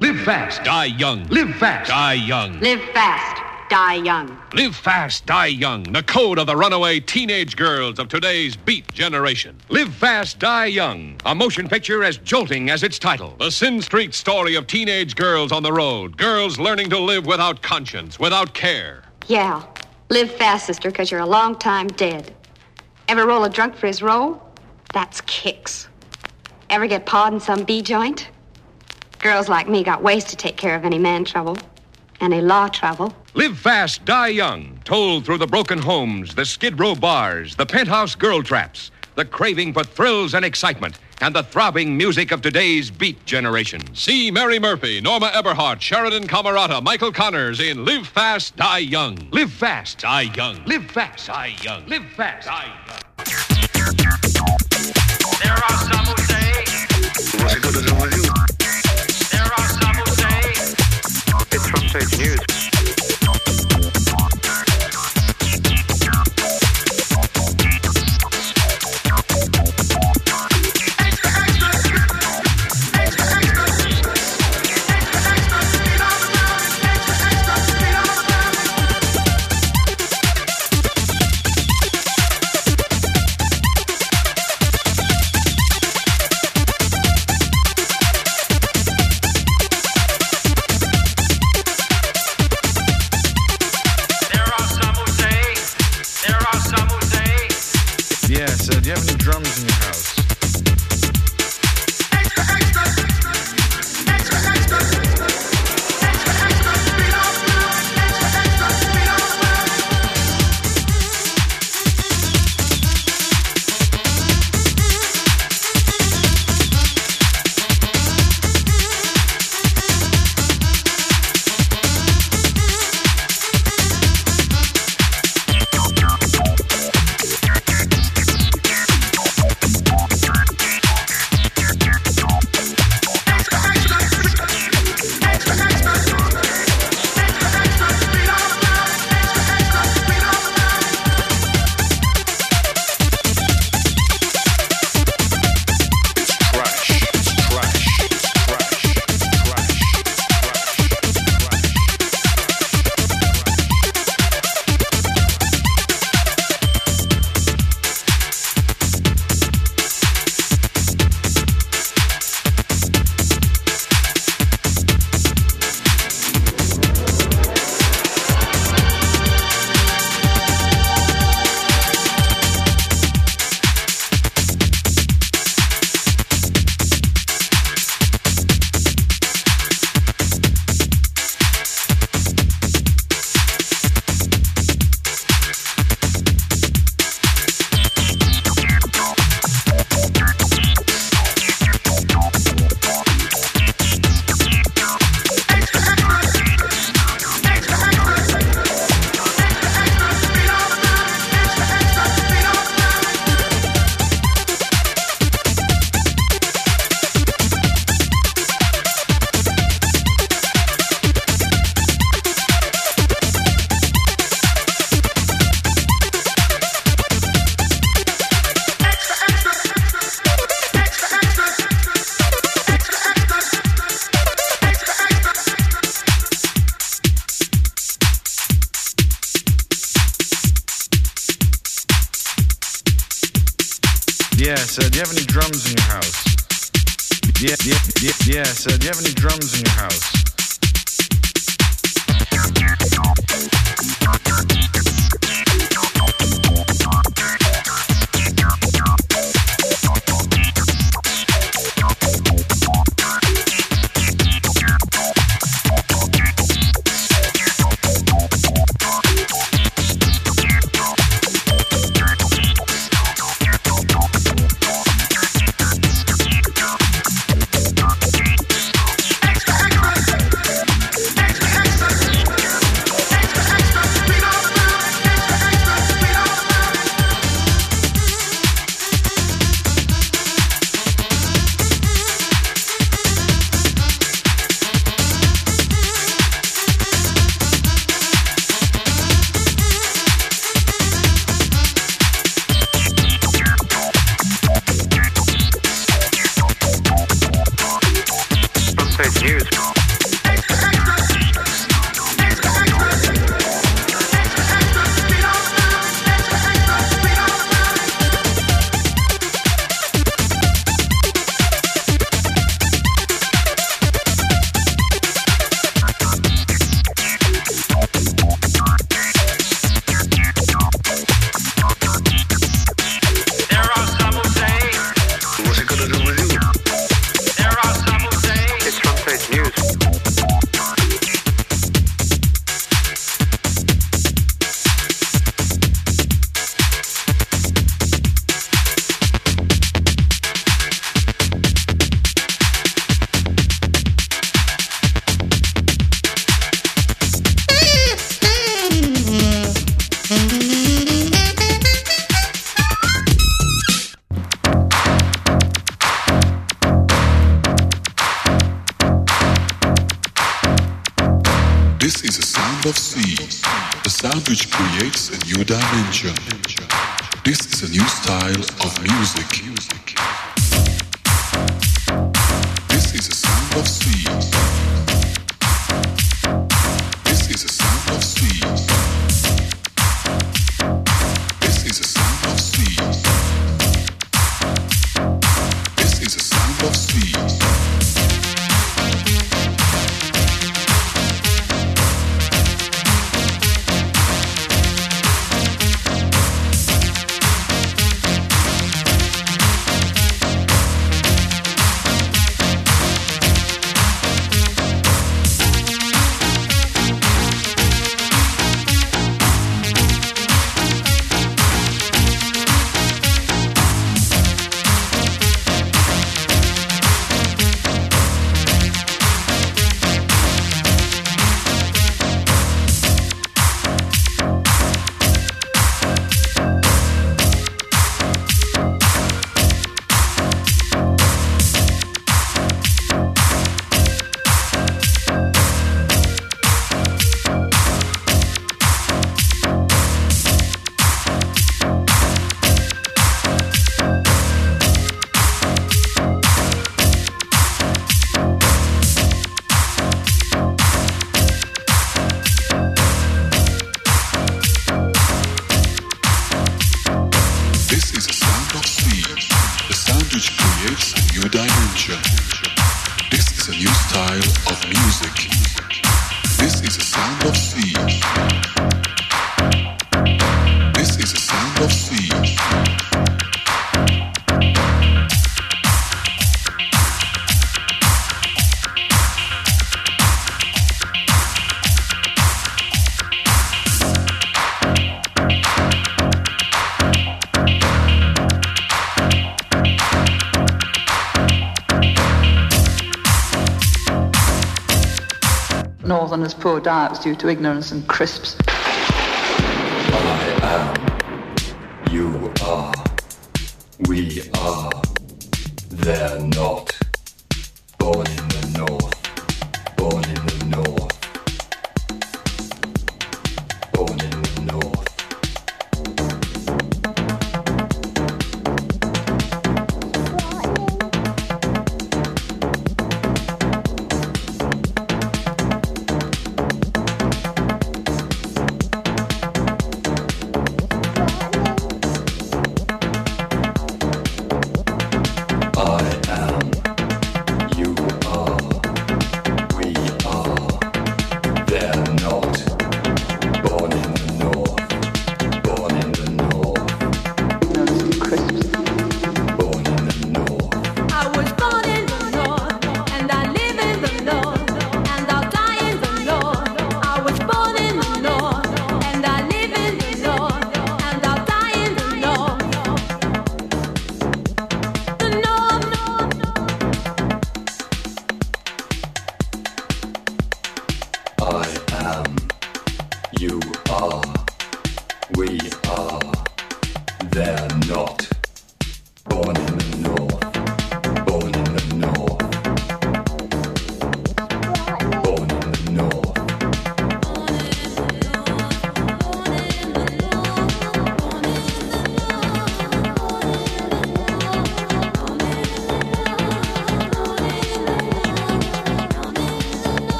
Live fast, die young. Live fast, die young. Live fast, die young. Live fast, die young. The code of the runaway teenage girls of today's beat generation. Live fast, die young. A motion picture as jolting as its title. The Sin Street story of teenage girls on the road. Girls learning to live without conscience, without care. Yeah. Live fast, sister, because you're a long time dead. Ever roll a drunk for his roll? That's kicks. Ever get pawed in some bee joint? Girls like me got ways to take care of any man trouble, any law trouble. Live fast, die young. Told through the broken homes, the skid row bars, the penthouse girl traps, the craving for thrills and excitement, and the throbbing music of today's beat generation. See Mary Murphy, Norma Eberhardt, Sheridan Comerate, Michael Connors in Live Fast, Die Young. Live fast, Die Young. live fast, Die Young. live fast. Die Young. There are some who say, You? there are some who say, It's from fake New dimension. This is a new style of music. dance due to ignorance and crisps.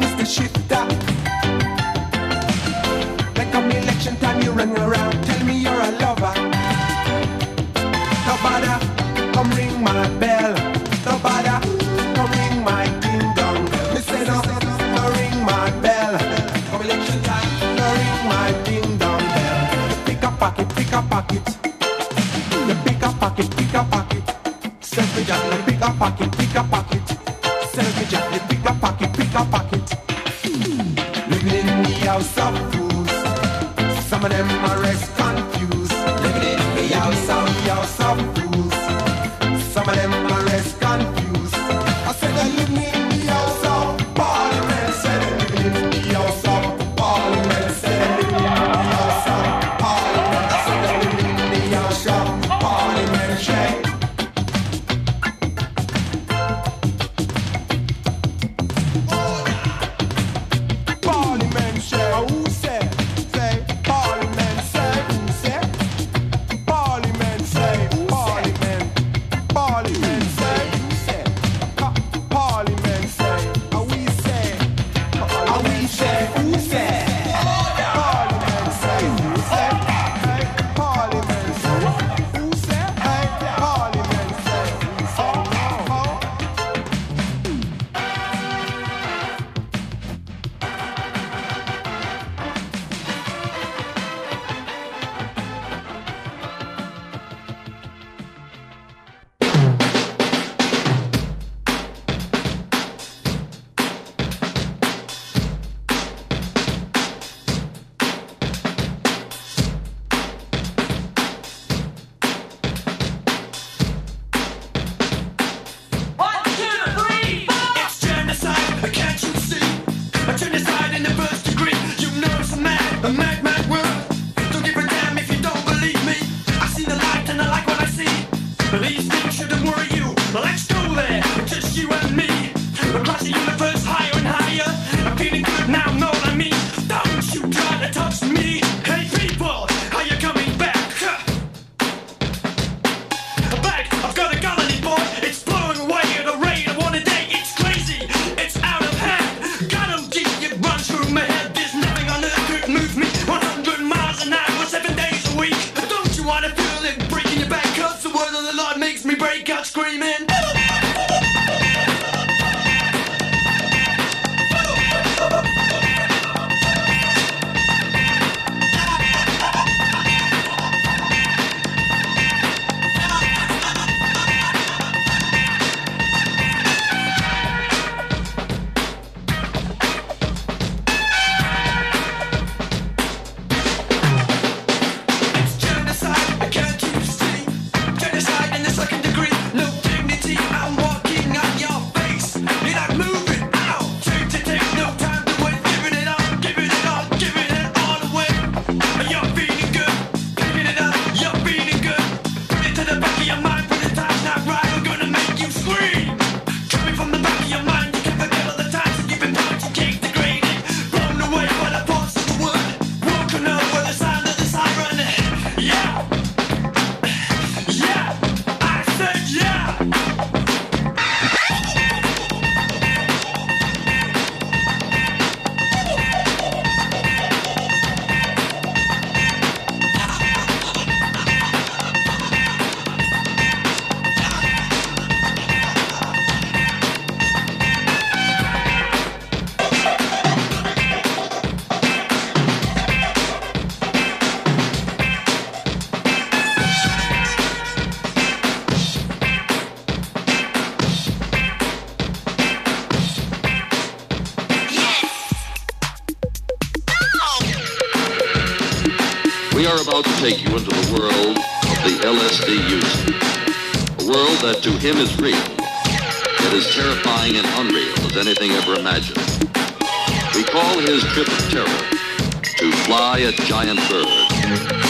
Down the nation is about to take you into the world of the LSD user. A world that to him is real, yet as terrifying and unreal as anything ever imagined. We call his trip of terror to fly a giant bird.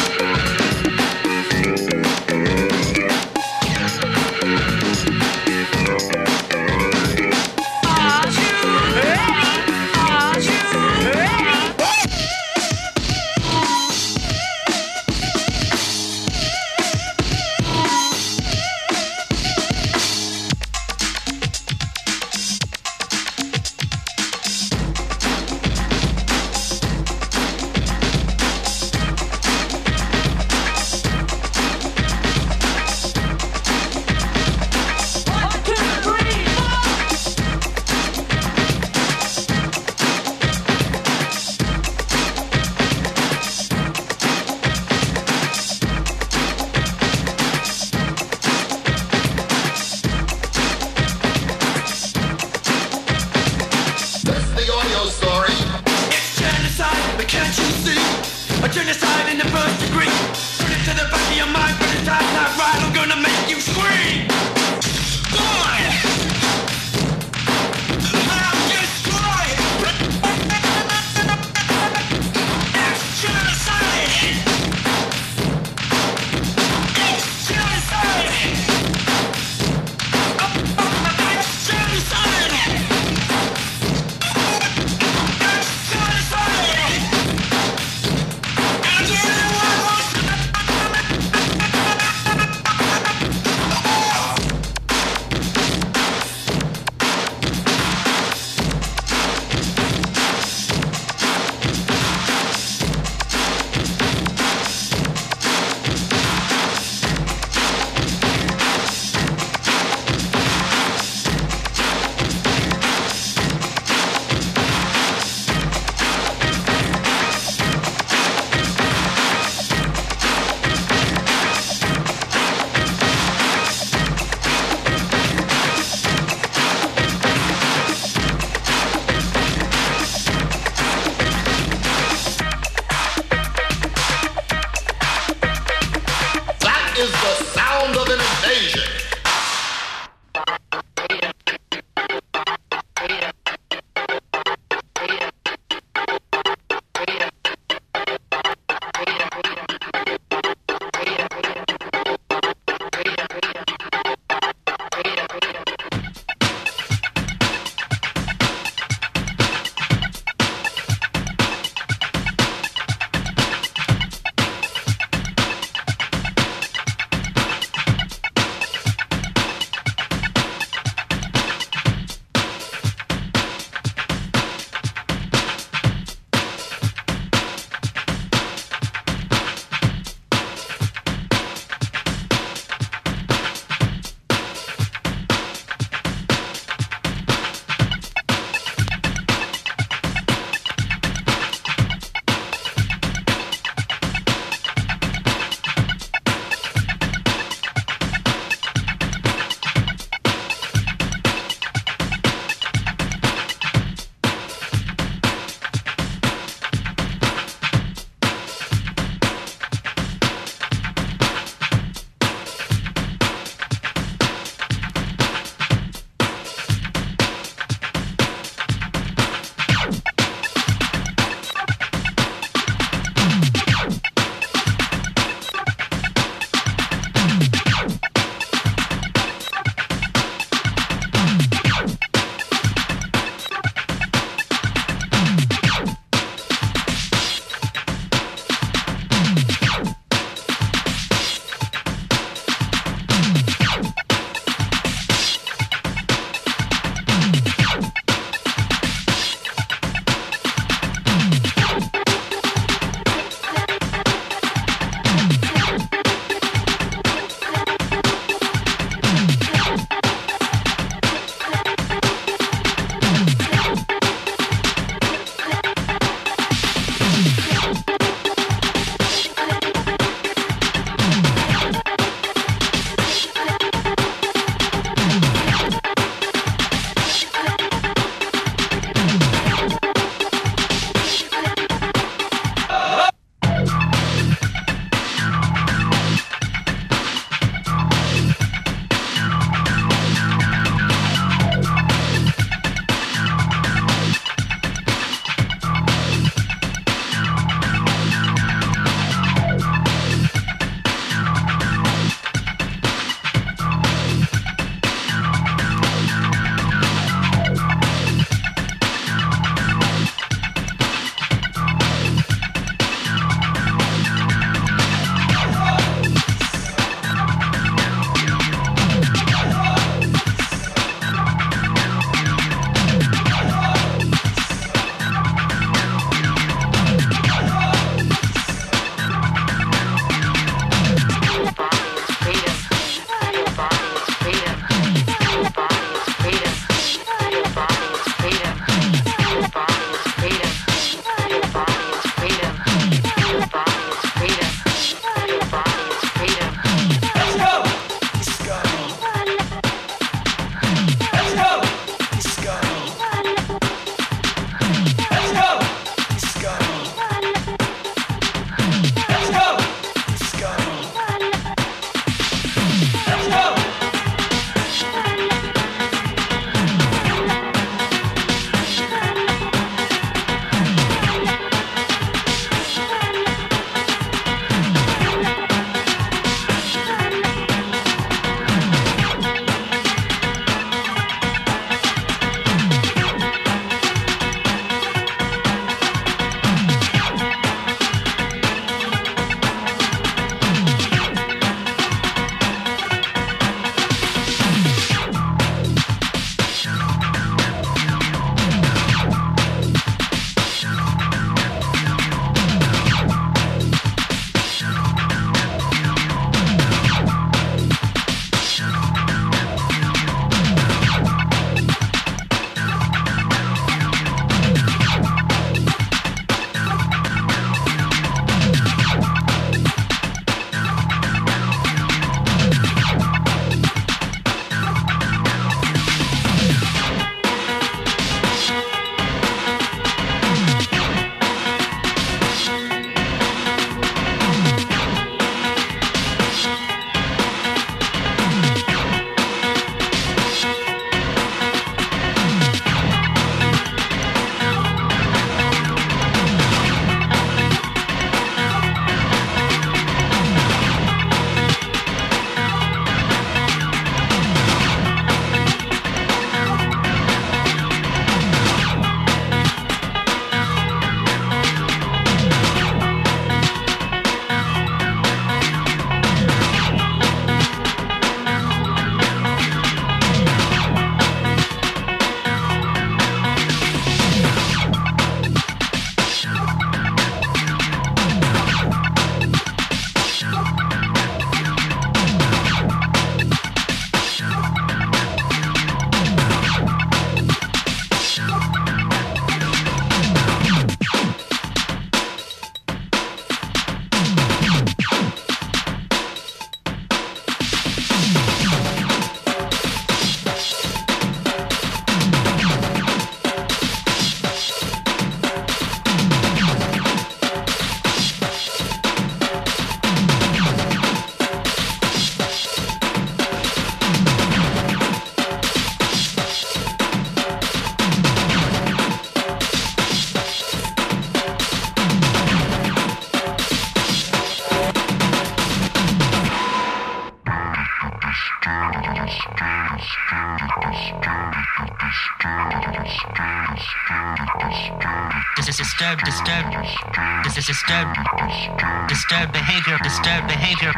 This is disturb. Disturb behavior, disturb behavior.